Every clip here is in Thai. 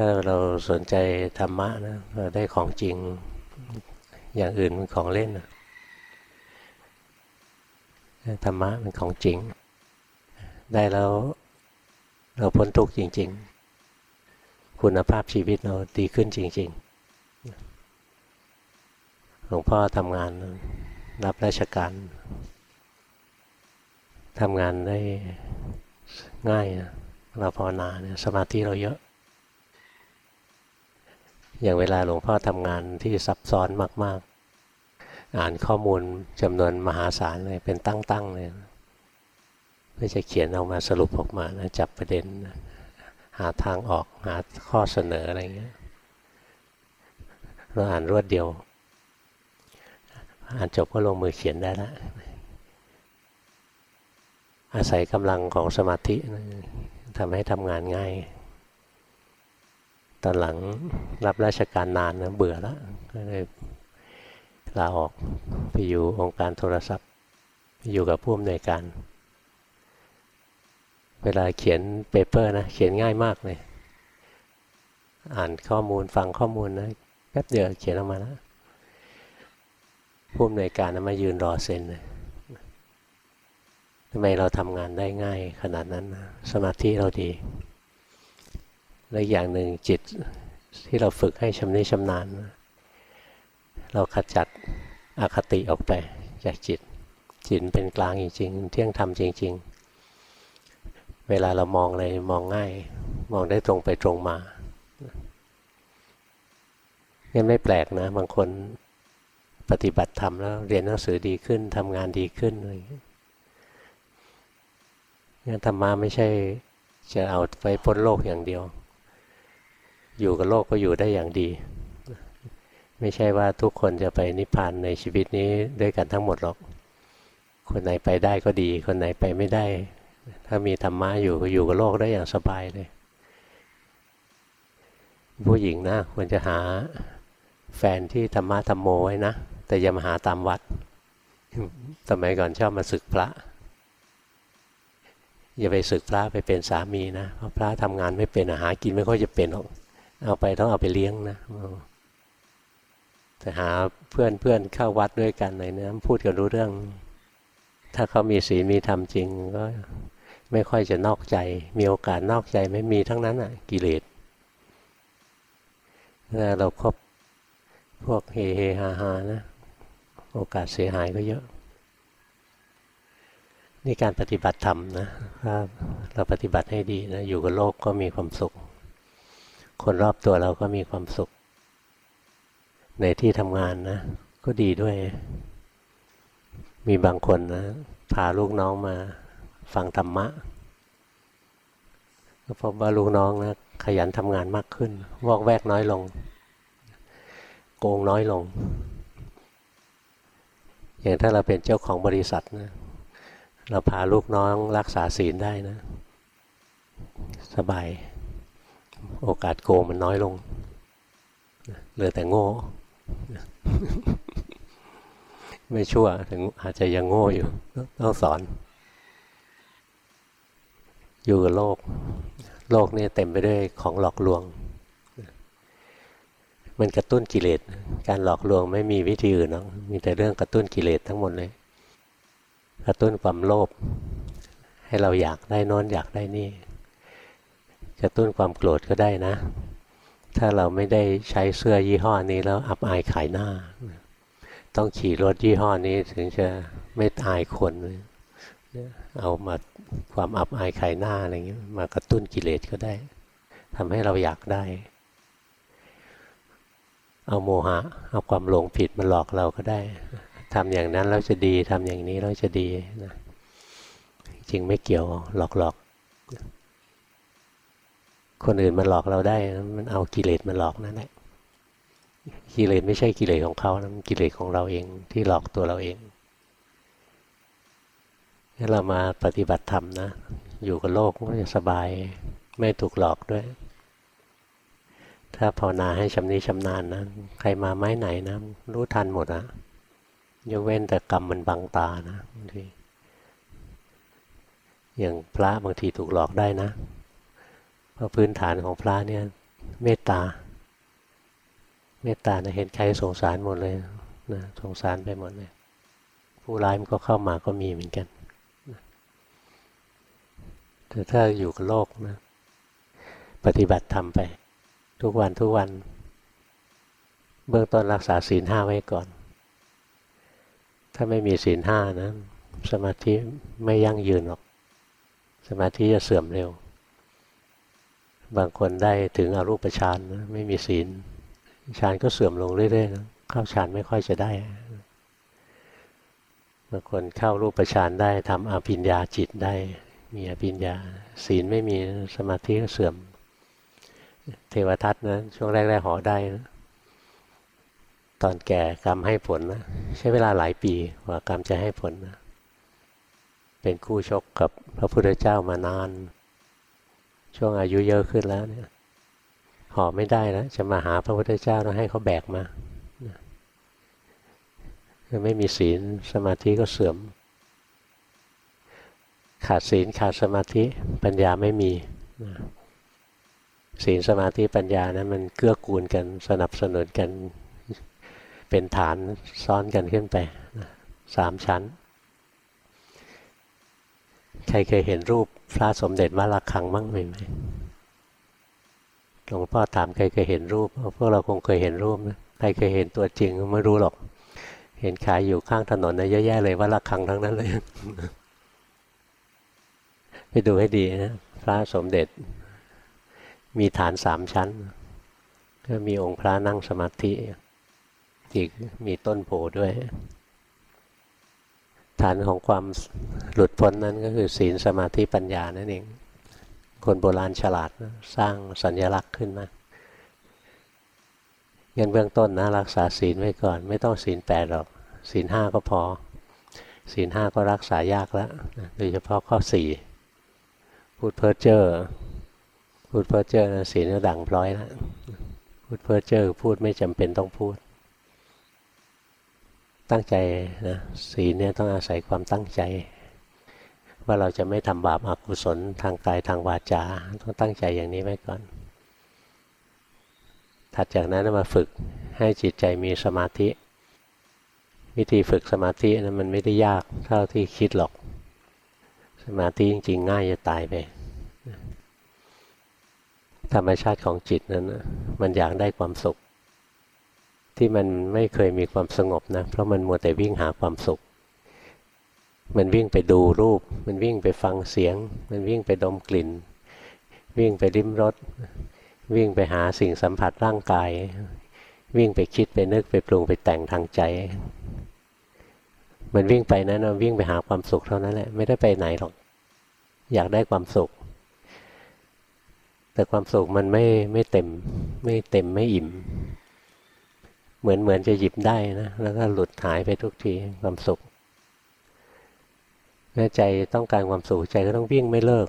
ถ้าเราสนใจธรรมะนะเราได้ของจริงอย่างอื่นเป็นของเล่นนะธรรมะเป็นของจริง ได้แล้วเราพ้นทุกข์จริง ๆ คุณภาพชีวิตเราดีขึ้นจริง ๆ หลวงพ่อทำงานรับราชการทำงานได้ง่ายนะเราภาวนาเนี่ยสมาธิเราเยอะ อย่างเวลาหลวงพ่อทำงานที่ซับซ้อนมาก ๆ อ่านข้อมูลจำนวนมหาศาลเลยเป็นตั้งๆเลยเพื่อจะเขียนออกมาสรุปออกมานะจับประเด็น หาทางออกหาข้อเสนออะไรเงี้ยเราอ่านรวดเดียว อ่านจบก็ลงมือเขียนได้แล้วอาศัยกำลังของสมาธิทำให้ทำงานง่าย ตอนหลังรับราชการนานนะเบื่อแล้วก็เลยลาออกไปอยู่องค์การโทรศัพท์ไปอยู่กับผู้อำนวยการ เวลาเขียนเปเปอร์นะเขียนง่ายมากเลย อ่านข้อมูลฟังข้อมูลนะแป๊บเดียวเขียนออกมาแล้วผู้อำนวยการนะมายืนรอเซ็นเลยทำไมเราทำงานได้ง่ายขนาดนั้นนะสมาธิเราดี และอย่างหนึ่งจิตที่เราฝึกให้ชำนิชำนาญ เราขจัดอคติออกไปจากจิต จิตเป็นกลางจริงๆ เที่ยงธรรมจริง ๆ เวลาเรามองอะไรมองง่าย มองได้ตรงไปตรงมางั้นไม่แปลกนะ บางคนปฏิบัติธรรมแล้วเรียนหนังสือดีขึ้นทำงานดีขึ้นอะไรอย่างนี้ธรรมะไม่ใช่จะเอาไว้พ้นโลกอย่างเดียว อยู่กับโลกก็อยู่ได้อย่างดี ไม่ใช่ว่าทุกคนจะไปนิพพานในชีวิตนี้ด้วยกันทั้งหมดหรอก คนไหนไปได้ก็ดี คนไหนไปไม่ได้ ถ้ามีธรรมะอยู่ก็อยู่กับโลกได้อย่างสบายเลย ผู้หญิงนะควรจะหาแฟนที่ธรรมะธรรมโมไว้นะ แต่อย่ามาหาตามวัด สมัยก่อนชอบมาศึกพระ อย่าไปศึกพระไปเป็นสามีนะ เพราะพระทำงานไม่เป็นอาหารกินไม่ค่อยจะเป็นหรอก เอาไปต้องเอาไปเลี้ยงนะแต่หาเพื่อนเพื่อนเข้าวัดด้วยกันเลยนะพูดกันรู้เรื่อง ถ้าเขามีศีลมีธรรมจริงก็ไม่ค่อยจะนอกใจ มีโอกาสนอกใจไม่มีทั้งนั้นอะ กิเลสถ้าเราครบพวกเฮเฮฮาฮานะ โอกาสเสียหายก็เยอะ นี่การปฏิบัติธรรมนะถ้าเราปฏิบัติให้ดีนะ อยู่กับโลกก็มีความสุข คนรอบตัวเราก็มีความสุข ในที่ทำงานนะ ก็ดีด้วย มีบางคนนะพาลูกน้องมาฟังธรรมะก็พบว่าลูกน้องนะขยันทำงานมากขึ้น วอกแวกน้อยลง โกงน้อยลง อย่างถ้าเราเป็นเจ้าของบริษัทนะ เราพาลูกน้องรักษาศีลได้นะ สบาย โอกาสโกงมันน้อยลงเหลือแต่โง่ไม่ชั่วถึงอาจจะยังโง่อยู่ต้องสอน อยู่กับโลก โลกนี่เต็มไปด้วยของหลอกลวง มันกระตุ้นกิเลสการหลอกลวงไม่มีวิธีอื่นหรอกมีแต่เรื่องกระตุ้นกิเลสทั้งหมดเลย กระตุ้นความโลภให้เราอยากได้น้นอยากได้นี่ กระตุ้นความโกรธก็ได้นะ ถ้าเราไม่ได้ใช้เสื้อยี่ห้อนี้แล้วอับอายขายหน้า ต้องขี่รถยี่ห้อนี้ถึงจะไม่อายคน เอามาความอับอายขายหน้าอะไรเงี้ยมากระตุ้นกิเลสก็ได้ทำให้เราอยากได้ เอาโมหะ เอาความหลงผิดมาหลอกเราก็ได้ทำอย่างนั้นแล้วจะดีทำอย่างนี้แล้วจะดีนะจริงไม่เกี่ยวหลอกหลอก คนอื่นมันหลอกเราได้มันเอากิเลสมาหลอกนั่นแหละกิเลสไม่ใช่กิเลสของเขานะมันกิเลสของเราเองที่หลอกตัวเราเองถ้าเรามาปฏิบัติธรรมนะ อยู่กับโลกก็จะสบายไม่ถูกหลอกด้วย ถ้าภาวนาให้ชำนิชำนาญนะ ใครมาไม้ไหนนะ รู้ทันหมดอนะยกเว้นแต่กรรมมันบังตานะบางทีอย่างพระบางทีถูกหลอกได้นะ เพราะพื้นฐานของพระเนี่ยเมตตา เมตตานะเห็นใครสงสารหมดเลยนะสงสารไปหมดเลย ผู้ร้ายมันก็เข้ามาก็มีเหมือนกันแต่ถ้าอยู่กับโลกนะปฏิบัติทำไป ทุกวันทุกวัน เบื้องต้นรักษาศีลห้าไว้ก่อน ถ้าไม่มีศีลห้านะ สมาธิไม่ยั่งยืนหรอก สมาธิจะเสื่อมเร็ว บางคนได้ถึงอรูปฌานนะไม่มีศีลฌานก็เสื่อมลงเรื่อยๆนะเข้าฌานไม่ค่อยจะได้บางคนเข้ารูปฌานได้ทำอภิญญาจิตได้ มีอภิญญา ศีลไม่มีสมาธิก็เสื่อม เทวทัตนะช่วงแรกๆหอได้นะตอนแก่กรรมให้ผลนะใช้เวลาหลายปีกว่ากรรมจะให้ผลนะเป็นคู่ชกกับพระพุทธเจ้ามานาน ช่วงอายุเยอะขึ้นแล้วเนี่ยห่อไม่ได้แล้วจะมาหาพระพุทธเจ้าต้องให้เขาแบกมาไม่มีศีลสมาธิก็เสื่อม ขาดศีลขาดสมาธิปัญญาไม่มีศีลสมาธิปัญญานะมันเกื้อกูลกันสนับสนุนกันเป็นฐานซ้อนกันขึ้นไปสามชั้น ใครเคยเห็นรูปพระสมเด็จวัดระฆังบ้างไหมหมหลวงพ่อถามใครเคยเห็นรูปพวกเราคงเคยเห็นรูปนะใครเคยเห็นตัวจริงไม่รู้หรอก เห็นขายอยู่ข้างถนนนะเยอะแยะเลยวัดระฆังทั้งนั้นเลยไปดูให้ดีนะพระสมเด็จ มีฐานสามชั้น ก็มีองค์พระนั่งสมาธิ อีกมีต้นโพด้วย ฐานของความหลุดพ้นนั้นก็คือศีลสมาธิปัญญานั่นเอง คนโบราณฉลาดนะสร้างสัญลักษณ์ขึ้นมาเงินเบื้องต้นนะรักษาศีลไว้ก่อน ไม่ต้องศีลแปดหรอกศีลห้าก็พอ ศีลห้าก็รักษายากแล้วโดยเฉพาะข้อสี่พูดเพ้อเจ้อพูดเพ้อเจ้อศีลก็ดังพร้อยแล้วพูดเพ้อเจ้อพูดไม่จำเป็นต้องพูด ตั้งใจนะศีลเนี่ยต้องอาศัยความตั้งใจ ว่าเราจะไม่ทำบาปอากุศลทางกายทางวาจาต้องตั้งใจอย่างนี้ไว้ก่อน ถัดจากนั้นมาฝึกให้จิตใจมีสมาธิ วิธีฝึกสมาธินะมันไม่ได้ยากเท่าที่คิดหรอก สมาธิจริงๆ ง่ายจะตายไปธรรมชาติของจิตนั้น มันอยากได้ความสุข ที่มันไม่เคยมีความสงบนะ เพราะมันมัวแต่วิ่งหาความสุข มันวิ่งไปดูรูป มันวิ่งไปฟังเสียง มันวิ่งไปดมกลิ่น วิ่งไปริมรสวิ่งไปหาสิ่งสัมผัสร่างกาย วิ่งไปคิดไปนึกไปปรุงไปแต่งทางใจ มันวิ่งไปนั้นมันวิ่งไปหาความสุขเท่านั้นแหละไม่ได้ไปไหนหรอก อยากได้ความสุข แต่ความสุขมันไม่ไม่เต็มไม่เต็มไม่อิ่ม เหมือนเหมือนจะหยิบได้นะแล้วก็หลุดหายไปทุกทีความสุขใจต้องการความสุขใจก็ต้องวิ่งไม่เลิก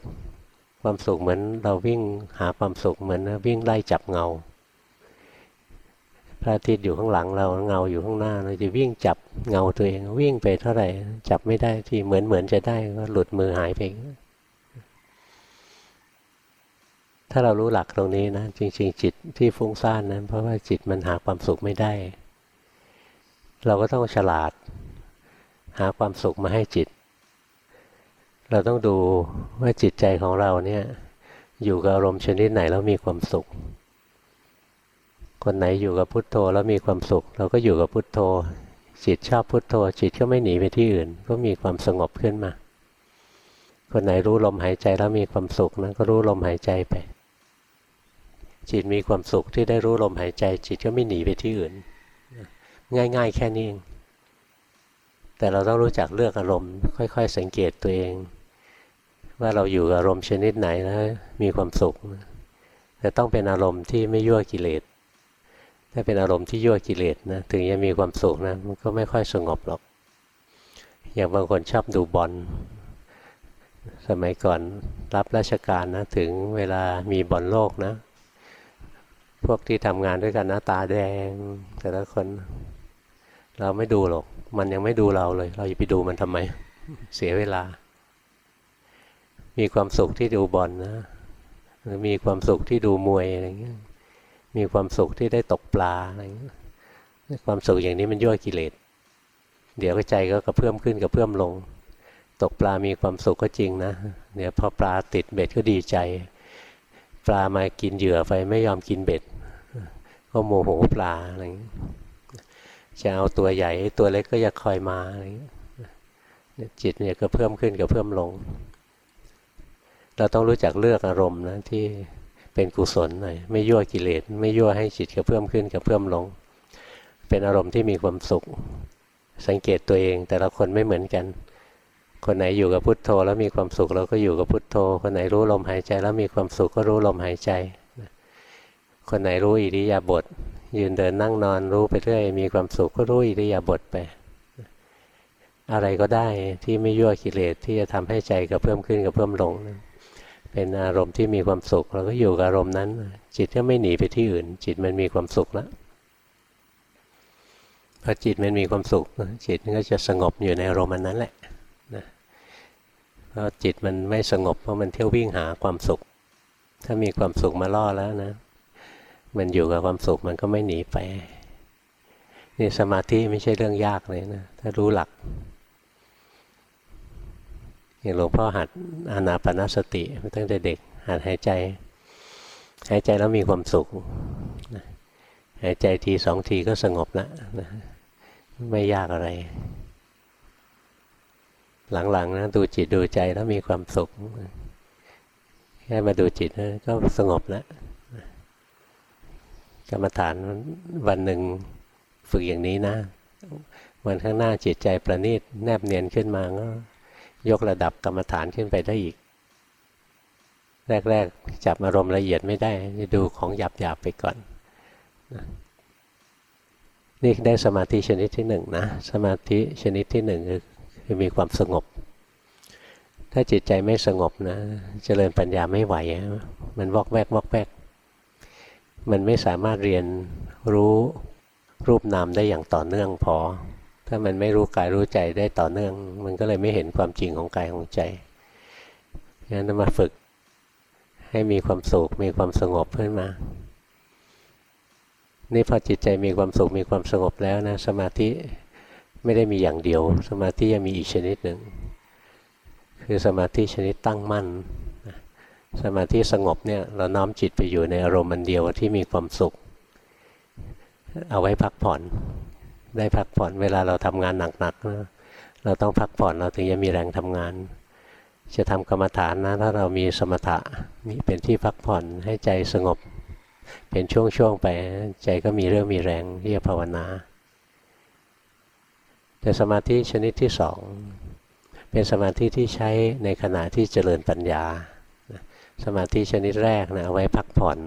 ความสุขเหมือนเราวิ่งหาความสุขเหมือนวิ่งไล่จับเงาพระอาทิตย์อยู่ข้างหลังเราเงาอยู่ข้างหน้า เราจะวิ่งจับเงาตัวเอง วิ่งไปเท่าไหร่ จับไม่ได้ที่เหมือนเหมือนจะได้ก็หลุดมือหายไป ถ้าเรารู้หลักตรงนี้นะ จริง ๆ จิตที่ฟุ้งซ่านนะเพราะว่าจิตมันหาความสุขไม่ได้ เราก็ต้องฉลาด หาความสุขมาให้จิต เราต้องดูว่าจิตใจของเราเนี่ยอยู่กับอารมณ์ชนิดไหนแล้วมีความสุข คนไหนอยู่กับพุทโธแล้วมีความสุข เราก็อยู่กับพุทโธ จิตชอบพุทโธ จิตก็ไม่หนีไปที่อื่น ก็มีความสงบขึ้นมา คนไหนรู้ลมหายใจแล้วมีความสุขนะก็รู้ลมหายใจไป จิตมีความสุขที่ได้รู้ลมหายใจ จิตก็ไม่หนีไปที่อื่น ง่าย ๆ แค่นี้เองแต่เราต้องรู้จักเลือกอารมณ์ ค่อย ๆ สังเกตตัวเอง ว่าเราอยู่กับอารมณ์ชนิดไหนแล้ว มีความสุขแต่ต้องเป็นอารมณ์ที่ไม่ยั่วกิเลสถ้าเป็นอารมณ์ที่ยั่วกิเลสนะถึงจะมีความสุขนะมันก็ไม่ค่อยสงบหรอก อย่างบางคนชอบดูบอลสมัยก่อนรับราชการนะถึงเวลามีบอลโลกนะ พวกที่ทำงานด้วยกันหน้าตาแดง แต่ละคน เราไม่ดูหรอก มันยังไม่ดูเราเลย เราจะไปดูมันทำไม เสียเวลา มีความสุขที่ดูบอลนนะหรือมีความสุขที่ดูมวยอะไรเงี้ยมีความสุขที่ได้ตกปลาอะไรอย่างเงี้ยความสุขอย่างนี้มันยั่วกิเลสเดี๋ยวก็ใจก็กระเพื่อมขึ้นกระเพื่อมลง ตกปลามีความสุขก็จริงนะ เดี๋ยวพอปลาติดเบ็ดก็ดีใจ ลามากินเหยื่อไปไม่ยอมกินเบ็ด ก็โมโหปลาอะไรอย่างเงี้จะเอาตัวใหญ่ตัวเล็กก็จะคอยมาอะไรอย่างเงี้จิตเนี่ยก็เพิ่มขึ้นก็เพิ่มลง เราต้องรู้จักเลือกอารมณ์นะที่เป็นกุศลหน่อยไม่ยั่วกิเลสไม่ยั่วให้จิตก็เพิ่มขึ้นก็เพิ่มลง เป็นอารมณ์ที่มีความสุข สังเกตตัวเองแต่ละคนไม่เหมือนกัน คนไหนอยู่กับพุทโธแล้วมีความสุขเราก็อยู่กับพุทโธ คนไหนรู้ลมหายใจแล้วมีความสุขก็รู้ลมหายใจ คนไหนรู้อิริยาบถยืนเดินนั่งนอนรู้ไปเรื่อยมีความสุขก็รู้อิริยาบถไป อะไรก็ได้ที่ไม่ยั่วกิเลสที่จะทำให้ใจกระเพิ่มขึ้นกระเพิ่มลง เป็นอารมณ์ที่มีความสุขเราก็อยู่กับอารมณ์นั้น จิตก็ไม่หนีไปที่อื่น จิตมันมีความสุขแล้วพอจิตมันมีความสุขจิตก็จะสงบอยู่ในอารมณ์นั้นแหละ เพราะจิตมันไม่สงบเพราะมันเที่ยววิ่งหาความสุข ถ้ามีความสุขมาล่อแล้วนะ มันอยู่กับความสุขมันก็ไม่หนีไปนี่สมาธิไม่ใช่เรื่องยากเลยนะถ้ารู้หลักอย่างหลวงพ่อหัดอานาปนสติตั้งแต่เด็กหัดหายใจ หายใจแล้วมีความสุขหายใจทีสองทีก็สงบแล้วนะไม่ยากอะไร หลังๆนะดูจิตดูใจแล้วมีความสุข แค่มาดูจิตนะก็สงบแล้วกรรมฐานวันหนึ่งฝึกอย่างนี้นะ วันข้างหน้าจิตใจประณีตแนบเนียนขึ้นมาก็ยกระดับกรรมฐานขึ้นไปได้อีก แรก ๆ จับอารมณ์ละเอียดไม่ได้จะดูของหยาบๆไปก่อนนี่ได้สมาธิชนิดที่หนึ่งนะ สมาธิชนิดที่หนึ่งคือ จะมีความสงบ ถ้าจิตใจไม่สงบนะจะเจริญปัญญาไม่ไหว มันวอกแวกวอกแวก มันไม่สามารถเรียนรู้รูปนามได้อย่างต่อเนื่องพอ ถ้ามันไม่รู้กายรู้ใจได้ต่อเนื่อง มันก็เลยไม่เห็นความจริงของกายของใจงั้นมาฝึกให้มีความสุขมีความสงบขึ้นมา นี่พอจิตใจมีความสุขมีความสงบแล้วนะสมาธิ ไม่ได้มีอย่างเดียว สมาธิยังมีอีกชนิดหนึ่ง คือสมาธิชนิดตั้งมั่น สมาธิสงบเนี่ยเราน้อมจิตไปอยู่ในอารมณ์มันเดียวที่มีความสุข เอาไว้พักผ่อน ได้พักผ่อนเวลาเราทำงานหนักๆนะเราต้องพักผ่อนเราถึงจะมีแรงทำงาน จะทำกรรมฐานนะถ้าเรามีสมถะมีเป็นที่พักผ่อนให้ใจสงบ เป็นช่วงๆไปใจก็มีเรื่องมีแรงที่จะภาวนา แต่สมาธิชนิดที่สองเป็นสมาธิที่ใช้ในขณะที่เจริญปัญญา สมาธิชนิดแรกนะเอาไว้พักผ่อน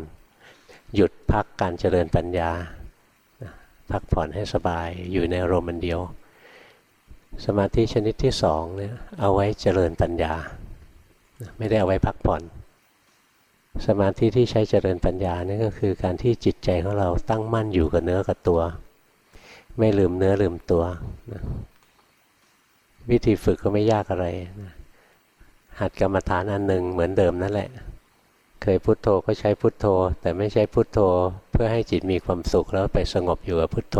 หยุดพักการเจริญปัญญา พักผ่อนให้สบายอยู่ในอารมณ์เดียว สมาธิชนิดที่สองเนี่ยเอาไว้เจริญปัญญา ไม่ได้เอาไว้พักผ่อน สมาธิที่ใช้เจริญปัญญานี่ก็คือการที่จิตใจของเราตั้งมั่นอยู่กับเนื้อกับตัว ไม่ลืมเนื้อลืมตัวนะวิธีฝึกก็ไม่ยากอะไรนะหัดกรรมฐานอันหนึ่งเหมือนเดิมนั่นแหละ เคยพุโทโธก็ใช้พุโทโธ แต่ไม่ใช่พุโทโธ เพื่อให้จิตมีความสุขแล้วไปสงบอยู่กับพุโทโธ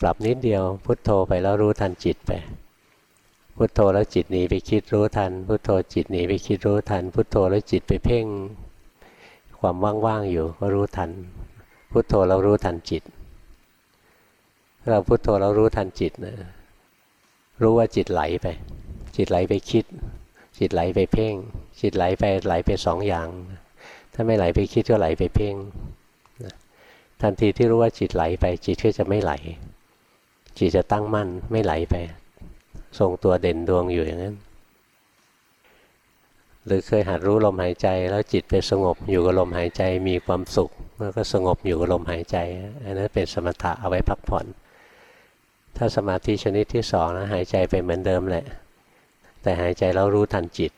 ปรับนิดเดียวพุโทโธไปแล้วรู้ทันจิตไป พุโทโธแล้วจิตหนีไปคิดรู้ทัน พุโทโธจิตหนีไปคิดรู้ทัน พุโทโธแล้วจิตไปเพ่ง ความว่างๆอยู่ก็รู้ทัน พุโทโธเรารู้ทันจิต เราพุโทโธเรารู้ทันจิตนะรู้ว่าจิตไหลไป จิตไหลไปคิด จิตไหลไปเพ่ง จิตไหลไปไหลไปสองอย่าง ถ้าไม่ไหลไปคิดก็ไหลไปเพ่งทันทีที่รู้ว่าจิตไหลไป จิตก็จะไม่ไหล จิตจะตั้งมั่นไม่ไหลไป ทรงตัวเด่นดวงอยู่อย่างนั้น หรือเคยหัดรู้ลมหายใจ แล้วจิตไปสงบอยู่กับลมหายใจมีความสุขแล้วก็สงบอยู่กับลมหายใจ อันนั้นเป็นสมถะเอาไว้พักผ่อน ถ้าสมาธิชนิดที่สองนะหายใจไปเหมือนเดิมแหละ แต่หายใจแล้วรู้ทันจิต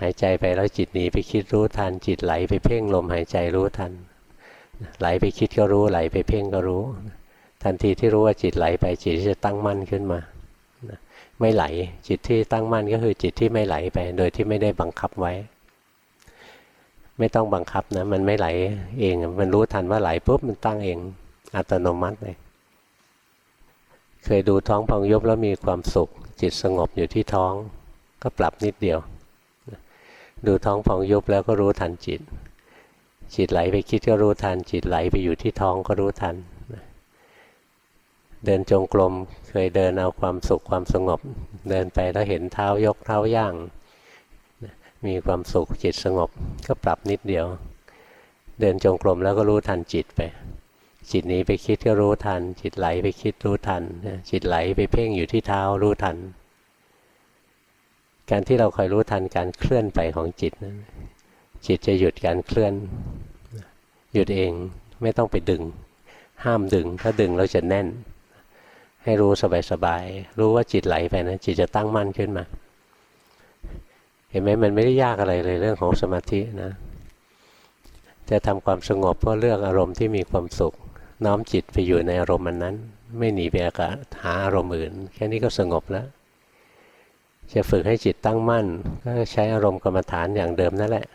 หายใจไปแล้วจิตหนีไปคิดรู้ทันจิตไหลไปเพ่งลมหายใจรู้ทัน ไหลไปคิดก็รู้ไหลไปเพ่งก็รู้ ทันทีที่รู้ว่าจิตไหลไปจิตจะตั้งมั่นขึ้นมาไม่ไหลจิตที่ตั้งมั่นก็คือจิตที่ไม่ไหลไป โดยที่ไม่ได้บังคับไว้ ไม่ต้องบังคับนะ มันไม่ไหลเอง มันรู้ทันว่าไหลปุ๊บมันตั้งเอง อัตโนมัติเลย เคยดูท้องพองยุบแล้วมีความสุข จิตสงบอยู่ที่ท้อง ก็ปรับนิดเดียว ดูท้องพองยุบแล้วก็รู้ทันจิต จิตไหลไปคิดก็รู้ทัน จิตไหลไปอยู่ที่ท้องก็รู้ทัน เดินจงกรมเคยเดินเอาความสุขความสงบ เดินไปแล้วเห็นเท้ายกเท้าย่าง มีความสุขจิตสงบ ก็ปรับนิดเดียว เดินจงกรมแล้วก็รู้ทันจิตไป จิตหนีไปคิดก็รู้ทัน จิตไหลไปคิดรู้ทัน จิตไหลไปเพ่งอยู่ที่เท้ารู้ทัน การที่เราคอยรู้ทันการเคลื่อนไปของจิตนั้นจิตจะหยุดการเคลื่อน หยุดเองไม่ต้องไปดึง ห้ามดึง ถ้าดึงเราจะแน่น ให้รู้สบายๆรู้ว่าจิตไหลไปนะจิตจะตั้งมั่นขึ้นมา เห็นไหมมันไม่ได้ยากอะไรเลยเรื่องของสมาธินะ จะทำความสงบก็เลือกอารมณ์ที่มีความสุข น้อมจิตไปอยู่ในอารมณ์มันนั้น ไม่หนีไปอากาศหาอารมณ์อื่น แค่นี้ก็สงบแล้วจะฝึกให้จิตตั้งมั่น ก็ใช้อารมณ์กรรมฐานอย่างเดิมนั่นแหละ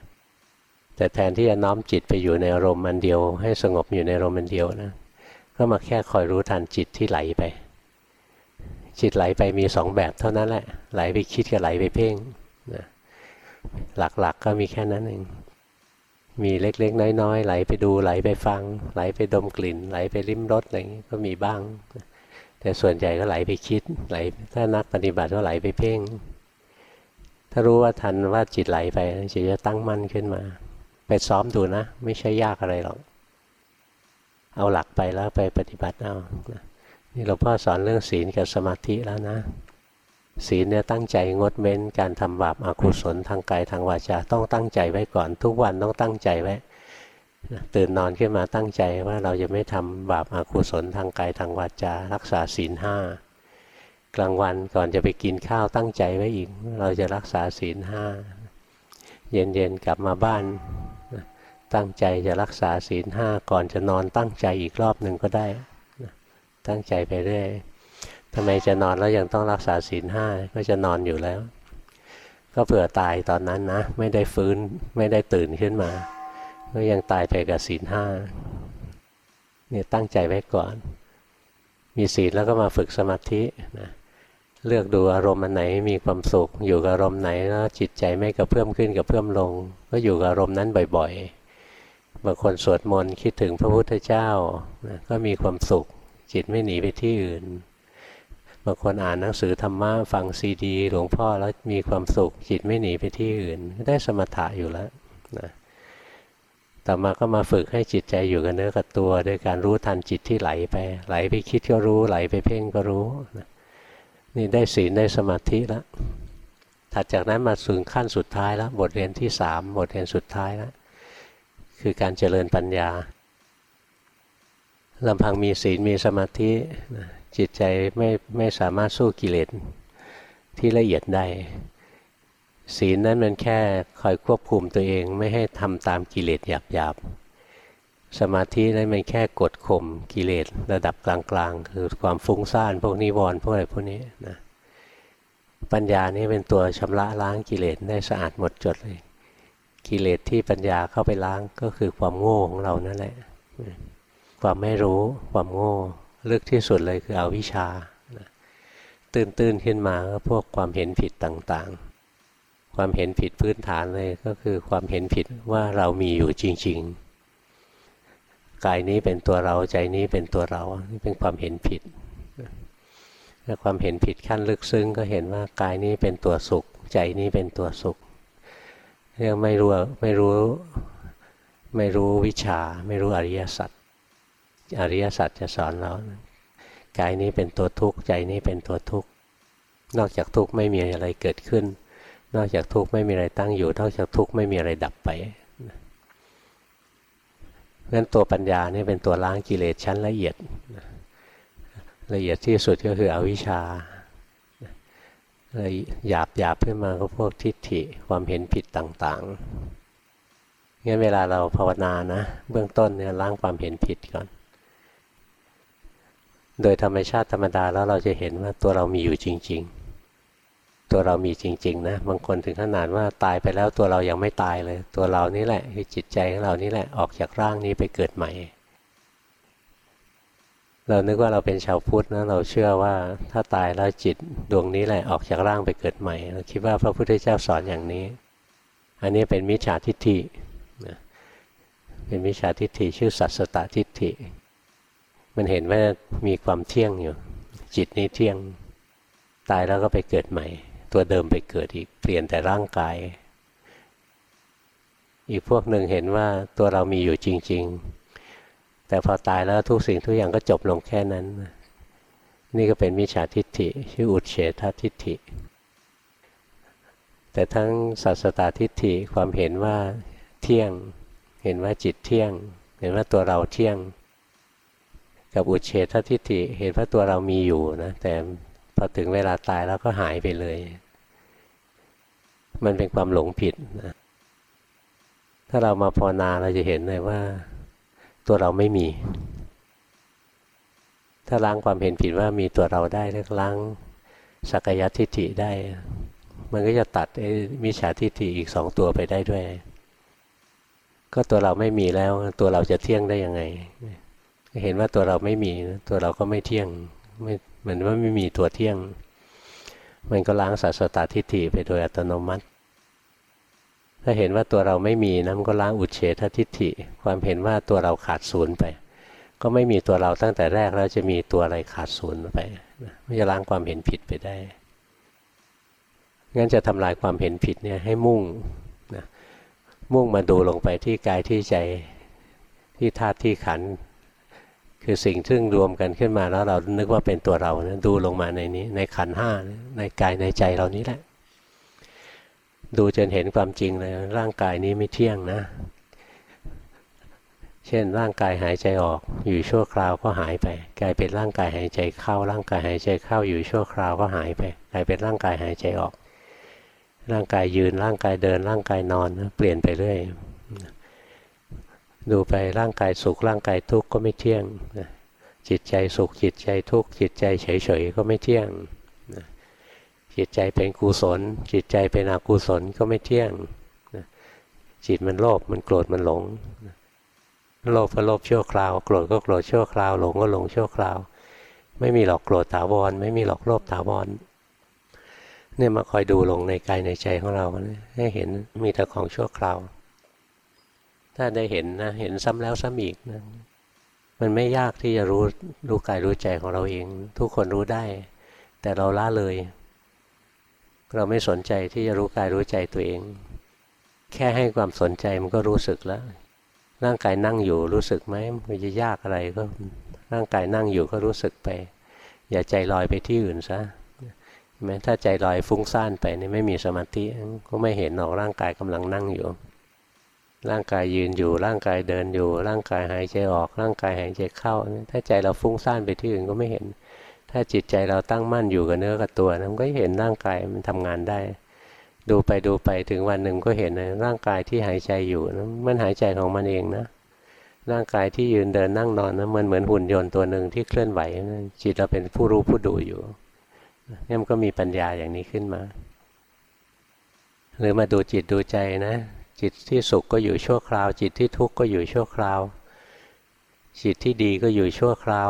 แต่แทนที่จะน้อมจิตไปอยู่ในอารมณ์มันเดียว ให้สงบอยู่ในอารมณ์มันเดียวนะก็มาแค่คอยรู้ทันจิตที่ไหลไป จิตไหลไปมีสองแบบเท่านั้นแหละ ไหลไปคิดกับไหลไปเพ่งนะหลักๆกก็มีแค่นั้นเอง มีเล็กๆ น้อยๆ ไหลไปดูไหลไปฟัง ไหลไปดมกลิ่น ไหลไปลิ้มรสอะไรอย่างนี้ก็มีบ้าง แต่ส่วนใหญ่ก็ไหลไปคิดไหลถ้านักปฏิบัติก็ไหลไปเพ่ง ถ้ารู้ว่าทันว่าจิตไหลไปจิตจะตั้งมั่นขึ้นมา ไปซ้อมดูนะ ไม่ใช่ยากอะไรหรอก เอาหลักไปแล้วไปปฏิบัติเอานี่หลวงพ่อสอนเรื่องศีลกับสมาธิแล้วนะ ศีลเนี่ยตั้งใจงดเว้นการทำบาปอากุศลทางกายทางวาจาต้องตั้งใจไว้ก่อน ทุกวันต้องตั้งใจไว้ตื่นนอนขึ้นมาตั้งใจว่าเราจะไม่ทำบาปอากุศลทางกายทางวาจา รักษาศีลห้ากลางวันก่อนจะไปกินข้าวตั้งใจไว้อีก เราจะรักษาศีลห้าเย็นๆกลับมาบ้าน ตั้งใจจะรักษาศีลห้าก่อนจะนอนตั้งใจอีกรอบหนึ่งก็ได้ ตั้งใจไปเรื่อย ทำไมจะนอนแล้วยังต้องรักษาศีลห้าก็จะนอนอยู่แล้ว ก็เผื่อตายตอนนั้นนะ ไม่ได้ฟื้นไม่ได้ตื่นขึ้นมา ก็ยังตายไปกับศีลห้าเนี่ยตั้งใจไว้ก่อน มีศีลแล้วก็มาฝึกสมาธินะเลือกดูอารมณ์อันไหนมีความสุข อยู่กับอารมณ์ไหนแล้วจิตใจไม่กระเพื่อมขึ้นกับเพื่อมลง ก็อยู่กับอารมณ์นั้นบ่อยๆบางคนสวดมนต์คิดถึงพระพุทธเจ้านะก็มีความสุข จิตไม่หนีไปที่อื่น บางคนอ่านหนังสือธรรมะฟังซีดี หลวงพ่อแล้วมีความสุขจิตไม่หนีไปที่อื่นได้สมถะอยู่แล้วนะต่อมาก็มาฝึกให้จิตใจอยู่กับเนื้อกับตัวโดยการรู้ทันจิตที่ไหลไป ไหลไปคิดก็รู้ไหลไปเพ่งก็รู้นะนี่ได้ศีลได้สมาธิแล้วถัดจากนั้นมาถึงขั้นสุดท้ายแล้วบทเรียนที่สามบทเรียนสุดท้ายแล้วคือการเจริญปัญญาลำพังมีศีลมีสมาธินะ จิตใจไม่ไม่สามารถสู้กิเลสที่ละเอียดได้ ศีลนั้นมันแค่คอยควบคุมตัวเองไม่ให้ทำตามกิเลสหยาบๆ สมาธินั้นมันแค่กดข่มกิเลสระดับกลางๆ คือความฟุ้งซ่านพวกนิวรณ์พวกอะไรพวกนี้นะปัญญานี่เป็นตัวชำระล้างกิเลสได้สะอาดหมดจดเลย กิเลสที่ปัญญาเข้าไปล้างก็คือความโง่ของเรานั่นแหละ ความไม่รู้ความโง่ ลึกที่สุดเลยคืออวิชชาตื่นตื่นขึ้นมาก็พวกความเห็นผิดต่างๆ ความเห็นผิดพื้นฐานเลยก็คือความเห็นผิดว่าเรามีอยู่จริง ๆ กายนี้เป็นตัวเราใจนี้เป็นตัวเรานี่เป็นความเห็นผิดถ้าความเห็นผิดขั้นลึกซึ้งก็เห็นว่ากายนี้เป็นตัวสุข ใจนี้เป็นตัวสุขเรื่องไม่รู้ไม่รู้ไม่รู้วิชาไม่รู้อริยสัจ อริยสัจจะสอนเรากายนี้เป็นตัวทุกข์ใจนี้เป็นตัวทุกข์นอกจากทุกข์ไม่มีอะไรเกิดขึ้น นอกจากทุกข์ไม่มีอะไรตั้งอยู่ นอกจากทุกข์ไม่มีอะไรดับไปนั้นตัวปัญญานี่เป็นตัวล้างกิเลสชั้นละเอียด ละเอียดที่สุดก็คืออวิชชาเลยหยาบหยาบขึ้นมาก็พวกทิฏฐิความเห็นผิดต่างๆงั้นเวลาเราภาวนานะ เบื้องต้นเนี่ยล้างความเห็นผิดก่อน โดยธรรมชาติธรรมดาแล้วเราจะเห็นว่าตัวเรามีอยู่จริง ๆ ตัวเรามีจริง ๆ นะ บางคนถึงขนาดว่าตายไปแล้วตัวเรายังไม่ตายเลย ตัวเรานี่แหละคือจิตใจของเรานี่แหละออกจากร่างนี้ไปเกิดใหม่ เรานึกว่าเราเป็นชาวพุทธนะเราเชื่อว่าถ้าตายแล้วจิตดวงนี้แหละออกจากร่างไปเกิดใหม่เราคิดว่าพระพุทธเจ้าสอนอย่างนี้ อันนี้เป็นมิจฉาทิฏฐิเป็นมิจฉาทิฏฐิชื่อสัตสตตทิฏฐิ มันเห็นว่ามีความเที่ยงอยู่ จิตนี้เที่ยง ตายแล้วก็ไปเกิดใหม่ ตัวเดิมไปเกิดอีกเปลี่ยนแต่ร่างกาย อีกพวกหนึ่งเห็นว่าตัวเรามีอยู่จริง ๆ แต่พอตายแล้วทุกสิ่งทุกอย่างก็จบลงแค่นั้น นี่ก็เป็นมิจฉาทิฏฐิชื่ออุดเฉททิฏฐิ แต่ทั้งสัสตาทิฏฐิความเห็นว่าเที่ยง เห็นว่าจิตเที่ยง เห็นว่าตัวเราเที่ยง กับอุเฉททิฏฐิเห็นว่าตัวเรามีอยู่นะแต่พอถึงเวลาตายแล้วก็หายไปเลย มันเป็นความหลงผิดนะถ้าเรามาภาวนาเราจะเห็นเลยว่า ตัวเราไม่มี ถ้าล้างความเห็นผิดว่ามีตัวเราได้แล้วล้างสักยัทิฏฐิได้ มันก็จะตัดไอ้มิจฉาทิฏฐิอีกสองตัวไปได้ด้วย ก็ตัวเราไม่มีแล้ว ตัวเราจะเที่ยงได้ยังไง เห็นว่าตัวเราไม่มีตัวเราก็ไม่เที่ยงไม่เหมือนว่าไม่มีตัวเที่ยง มันก็ล้างสัสตตทิฏฐิไปโดยอัตโนมัติ ถ้าเห็นว่าตัวเราไม่มีนะมันก็ล้างอุเฉททิฏฐิ ความเห็นว่าตัวเราขาดศูนย์ไป ก็ไม่มีตัวเราตั้งแต่แรกแล้วจะมีตัวอะไรขาดศูนย์ไปไม่จะล้างความเห็นผิดไปได้งั้นจะทำลายความเห็นผิดเนี่ยให้มุ่งนะมุ่งมาดูลงไปที่กายที่ใจที่ธาตุที่ขันธ์ คือสิ่งซึ่งรวมกันขึ้นมาแล้วเรานึกว่าเป็นตัวเรานะดูลงมาในนี้ ในขันห้าในกายในใจเรานี้แหละ ดูจนเห็นความจริงเลยร่างกายนี้ไม่เที่ยงนะ เช่นร่างกายหายใจออกอยู่ชั่วคราวก็หายไป กลายเป็นร่างกายหายใจเข้า ร่างกายหายใจเข้าอยู่ชั่วคราวก็หายไป กลายเป็นร่างกายหายใจออก ร่างกายยืนร่างกายเดิน ร่างกายนอนเปลี่ยนไปเรื่อย ดูไปร่างกายสุขร่างกายทุกข์ก็ไม่เที่ยงจิตใจสุขจิตใจทุกข์จิตใจเฉยๆก็ไม่เที่ยงจิตใจเป็นกุศล จิตใจเป็นอกุศลก็ไม่เที่ยงจิตมันโลภมันโกรธมันหลงโลภก็โลภชั่วคราวโกรธก็โกรธชั่วคราวหลงก็หลงชั่วคราว ไม่มีหลอกโกรธถาวรไม่มีหลอกโลภถาวรเนี่ยมาคอยดูลงในกายในใจของเราให้เห็นมีแต่ของชั่วคราว ถ้าได้เห็นนะเห็นซ้ำแล้วซ้ำอีกนะมันไม่ยากที่จะรู้รู้กายรู้ใจของเราเอง ทุกคนรู้ได้ แต่เราละเลย เราไม่สนใจที่จะรู้กายรู้ใจตัวเอง แค่ให้ความสนใจมันก็รู้สึกแล้ว ร่างกายนั่งอยู่รู้สึกไหมมันจะยากอะไรก็ร่างกายนั่งอยู่ก็รู้สึกไป อย่าใจลอยไปที่อื่นซะแม้ถ้าใจลอยฟุ้งซ่านไปนี่ไม่มีสมาธิก็ไม่เห็นหรอกร่างกายกำลังนั่งอยู่ ร่างกายยืนอยู่ ร่างกายเดินอยู่ ร่างกายหายใจออก ร่างกายหายใจเข้า ถ้าใจเราฟุ้งซ่านไปที่อื่นก็ไม่เห็น ถ้าจิตใจเราตั้งมั่นอยู่กับเนื้อกับตัวมันก็เห็นร่างกายมันทำงานได้ ดูไปดูไปถึงวันหนึ่งก็เห็นนะร่างกายที่หายใจอยู่มันหายใจของมันเองนะ ร่างกายที่ยืนเดินนั่งนอนนะมันเหมือนหุ่นยนต์ตัวหนึ่งที่เคลื่อนไหวนะจิตเราเป็นผู้รู้ผู้ดูอยู่นี่มันก็มีปัญญาอย่างนี้ขึ้นมา หรือมาดูจิตดูใจนะ จิตที่สุขก็อยู่ชั่วคราว จิตที่ทุกข์ก็อยู่ชั่วคราว จิตที่ดีก็อยู่ชั่วคราว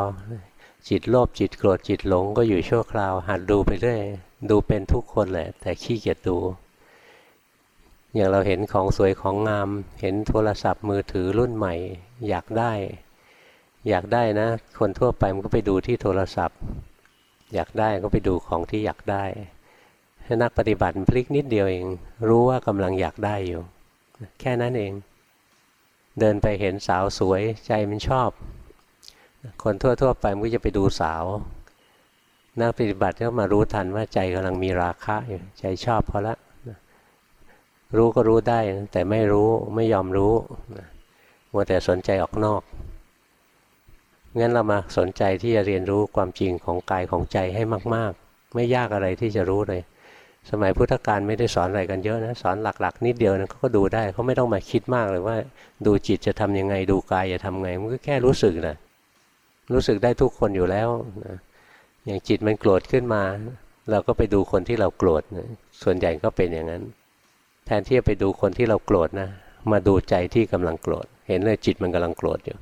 จิตโลภจิตโกรธจิตหลงก็อยู่ชั่วคราว หัดดูไปเรื่อยดูเป็นทุกคนแหละ แต่ขี้เกียจดู อย่างเราเห็นของสวยของงาม เห็นโทรศัพท์มือถือรุ่นใหม่ อยากได้ อยากได้นะ คนทั่วไปมันก็ไปดูที่โทรศัพท์ อยากได้ก็ไปดูของที่อยากได้นักปฏิบัติพลิกนิดเดียวเอง รู้ว่ากำลังอยากได้อยู่ แค่นั้นเอง เดินไปเห็นสาวสวยใจมันชอบ คนทั่วๆไปมันก็จะไปดูสาว นักปฏิบัติก็มารู้ทันว่าใจกำลังมีราคะอยู่ใจชอบพอละรู้ก็รู้ได้แต่ไม่รู้ไม่ยอมรู้มัวแต่สนใจออกนอกงั้นเรามาสนใจที่จะเรียนรู้ความจริงของกายของใจให้มาก ๆ ไม่ยากอะไรที่จะรู้เลย สมัยพุทธกาลไม่ได้สอนอะไรกันเยอะนะสอนหลักๆ นิดเดียวนะเขาก็ดูได้เขาไม่ต้องมาคิดมากเลยว่า ดูจิตจะทํำยังไงดูกายจะทำไงมันก็แค่รู้สึกนะรู้สึกได้ทุกคนอยู่แล้วนะอย่างจิตมันโกรธขึ้นมา เราก็ไปดูคนที่เราโกรธนะส่วนใหญ่ก็เป็นอย่างนั้น แทนที่จะไปดูคนที่เราโกรธนะมาดูใจที่กำลังโกรธ เห็นเลยจิตมันกำลังโกรธอยู่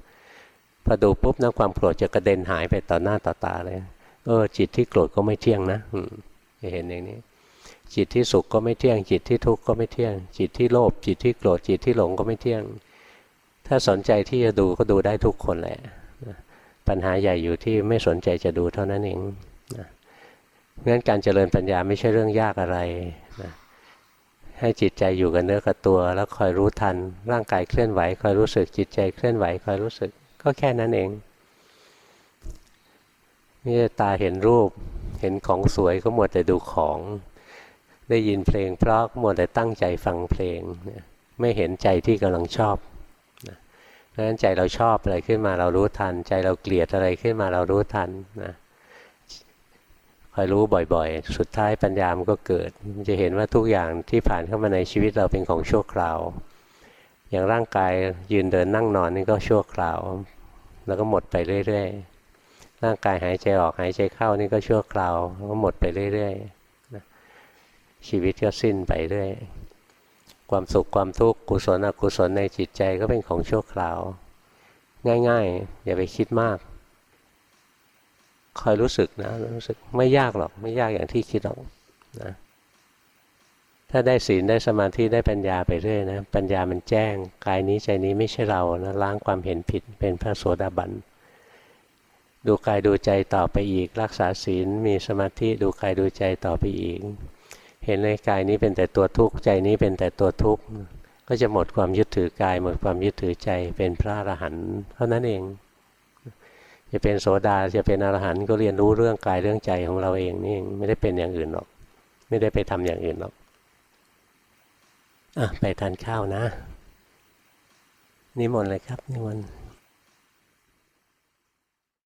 พอดูปุ๊บนะความโกรธจะกระเด็นหายไปต่อหน้าต่อตาเลยเออจิตที่โกรธก็ไม่เที่ยงนะจะเห็นอย่างนี้ จิตที่สุขก็ไม่เที่ยง จิตที่ทุกข์ก็ไม่เที่ยง จิตที่โลภจิตที่โกรธจิตที่หลงก็ไม่เที่ยง ถ้าสนใจที่จะดูก็ดูได้ทุกคนแหละปัญหาใหญ่อยู่ที่ไม่สนใจจะดูเท่านั้นเองนะงั้นการเจริญปัญญาไม่ใช่เรื่องยากอะไรนะให้จิตใจอยู่กับเนื้อกับตัว แล้วคอยรู้ทัน ร่างกายเคลื่อนไหวคอยรู้สึกจิตใจเคลื่อนไหวคอยรู้สึก ก็แค่นั้นเองนี่ตาเห็นรูป เห็นของสวยก็หมดแต่ดูของ ได้ยินเพลงเพราะก็หมดแต่ตั้งใจฟังเพลงไม่เห็นใจที่กำลังชอบเพราะฉะนั้นใจเราชอบอะไรขึ้นมาเรารู้ทัน ใจเราเกลียดอะไรขึ้นมาเรารู้ทันนะคอยรู้บ่อยๆ สุดท้ายปัญญามันก็เกิด มันจะเห็นว่าทุกอย่างที่ผ่านเข้ามาในชีวิตเราเป็นของชั่วคราว อย่างร่างกายยืนเดินนั่งนอนนี่ก็ชั่วคราว แล้วก็หมดไปเรื่อยๆ ร่างกายหายใจออกหายใจเข้านี่ก็ชั่วคราวแล้วก็หมดไปเรื่อยๆ ชีวิตก็สิ้นไปเรื่อยความสุขความทุกข์กุศลอกุศลในจิตใจก็เป็นของชั่วคราว ง่าย ๆ อย่าไปคิดมาก คอยรู้สึกนะรู้สึกไม่ยากหรอกไม่ยากอย่างที่คิดหรอกนะถ้าได้ศีลได้สมาธิได้ปัญญาไปเรื่อยนะปัญญามันแจ้ง กายนี้ใจนี้ไม่ใช่เรานะล้างความเห็นผิดเป็นพระโสดาบันดูกายดูใจต่อไปอีก รักษาศีลมีสมาธิดูกายดูใจต่อไปอีก เห็นในกายนี้เป็นแต่ตัวทุกข์ใจนี้เป็นแต่ตัวทุกข์ก็จะหมดความยึดถือกาย หมดความยึดถือใจเป็นพระอรหันต์เท่านั้นเอง จะเป็นโสดาจะเป็นอรหันต์ก็เรียนรู้เรื่องกายเรื่องใจของเราเองนี่เองไม่ได้เป็นอย่างอื่นหรอก ไม่ได้ไปทำอย่างอื่นหรอกอะไปทานข้าวนะนิมนต์เลยครับนิมนต์